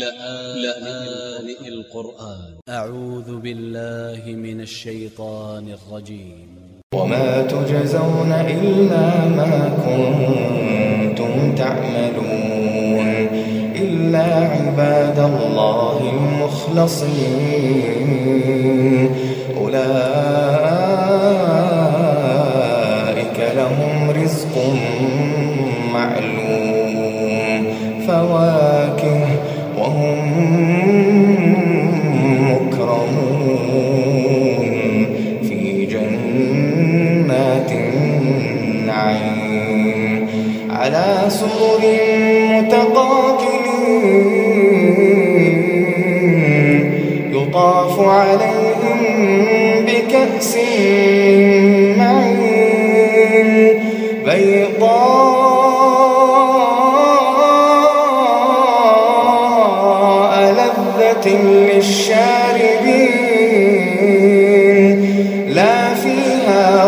لآن القرآن. أ ع و ذ ب ا ل ل ه من ا ل ش ي ط ا ن ا ل ج ي م وما تجزون إلا ما كنتم تعملون إلا عباد الله المخلصين. أولئك لهم رزق معلوم. فواكه على سرر متقابلين. يطاف عليهم بكأس معين. بيضاء لذة للشاربين. لا فيها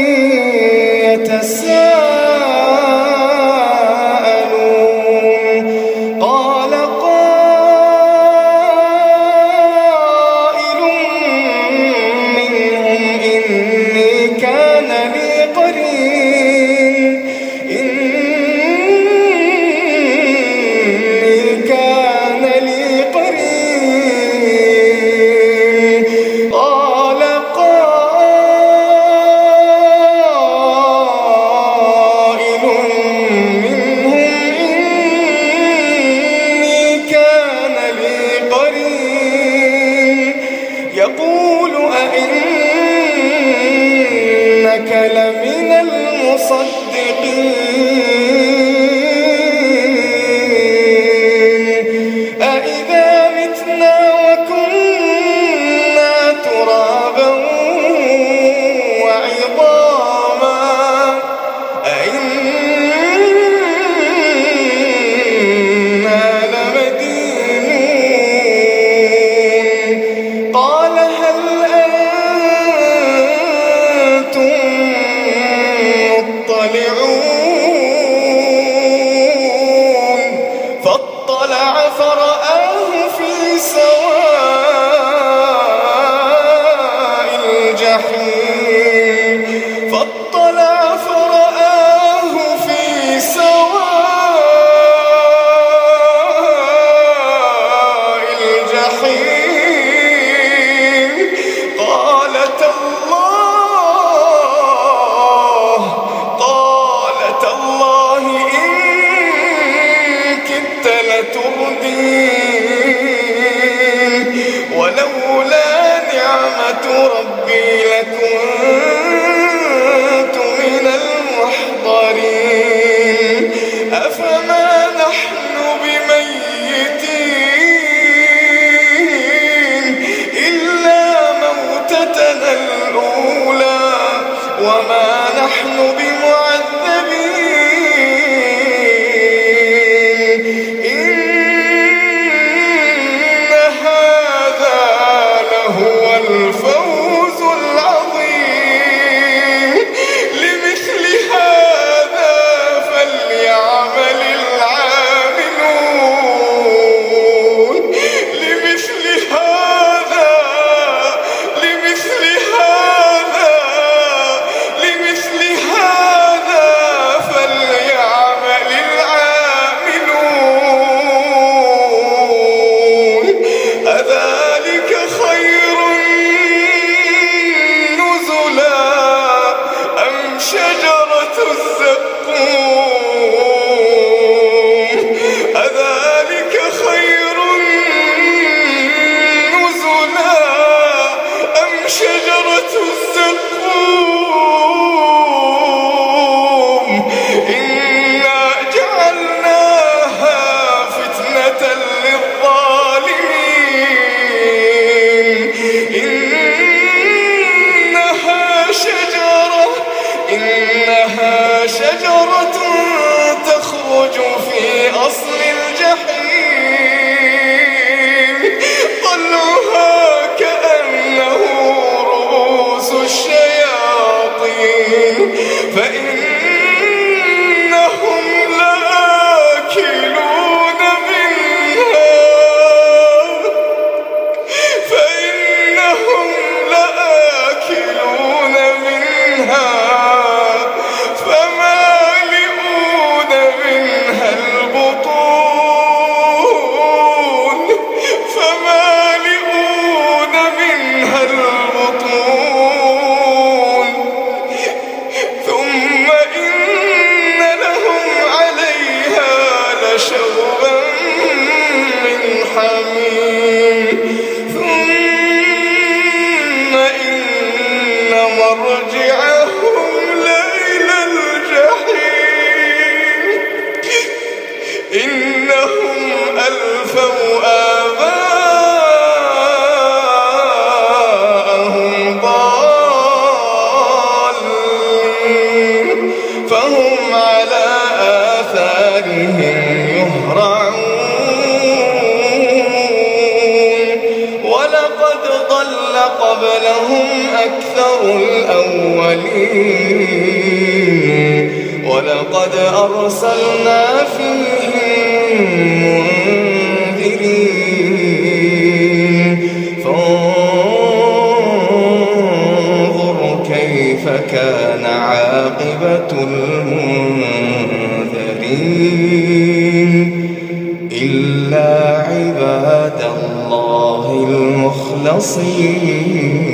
وما نحن بمعذبين إنها شجرة تخرج في أصل الجحيم. طلعها كأنه رؤوس الشياطين. فإن أكثر الأولين ولقد أرسلنا فيهم منذرين. فانظر كيف كان عاقبة المنذرين. إلا عباد الله المخلصين.